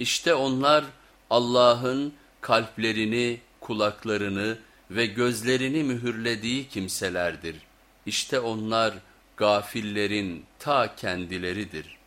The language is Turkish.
İşte onlar Allah'ın kalplerini, kulaklarını ve gözlerini mühürlediği kimselerdir. İşte onlar gafillerin ta kendileridir.